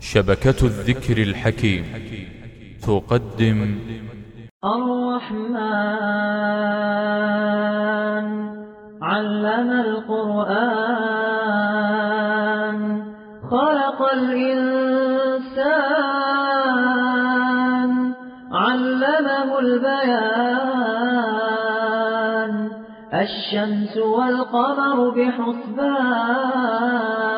شبكة الذكر الحكيم. تقدم. الرحمن علم القرآن. خلق الإنسان. علمه البيان. الشمس والقمر بحسبان.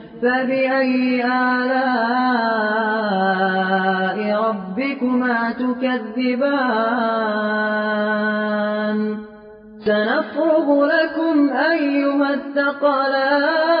فبأي آلاء ربكما تكذبان؟ سنفرغ لكم أيها الثقلان.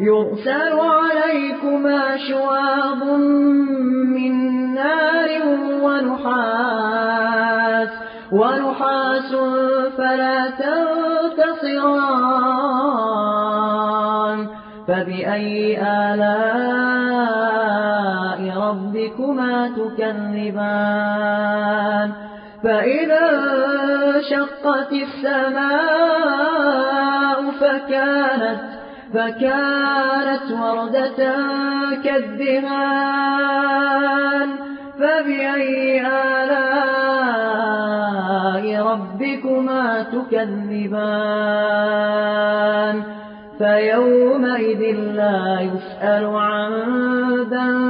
يرسل عليكما شواظ من نار ونحاس ونحاس فلا تنتصران فبأي آلاء ربكما تكذبان؟ فإذا شقت السماء فكانت فكانت وردة كالدهان فبأي آلاء ربكما تكذبان؟ فيومئذ لا يسأل عن ذنبه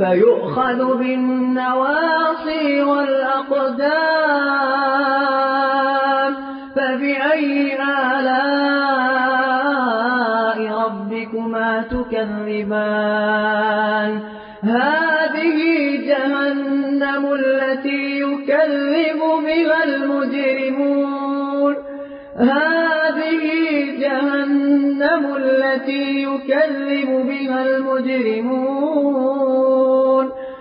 فيؤخذ بالنواصي والأقدام. فبأي آلاء ربكما تكذبان؟ هذه جهنم التي يكذب بها المجرمون. هذه جهنم التي يكذب بها المجرمون.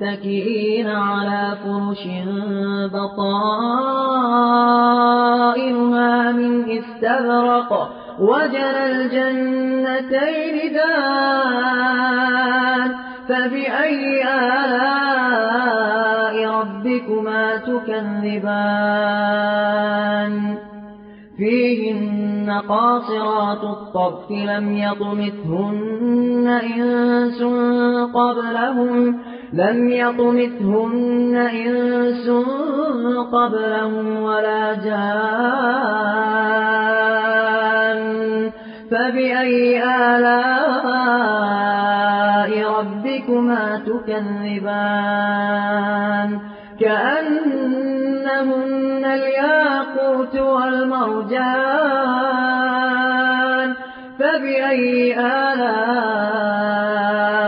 متكئين على فرش بطائنها من استبرق وجنى الجنتين دان فبأي آلاء ربكما تكذبان؟ فيهن قاصرات الطرف لم يطمثهن إنس قبلهم لم يطمثهن إنس قبلهم ولا جان. فبأي آلاء ربكما تكذبان؟ كأنهن الياقوت والمرجان. فبأي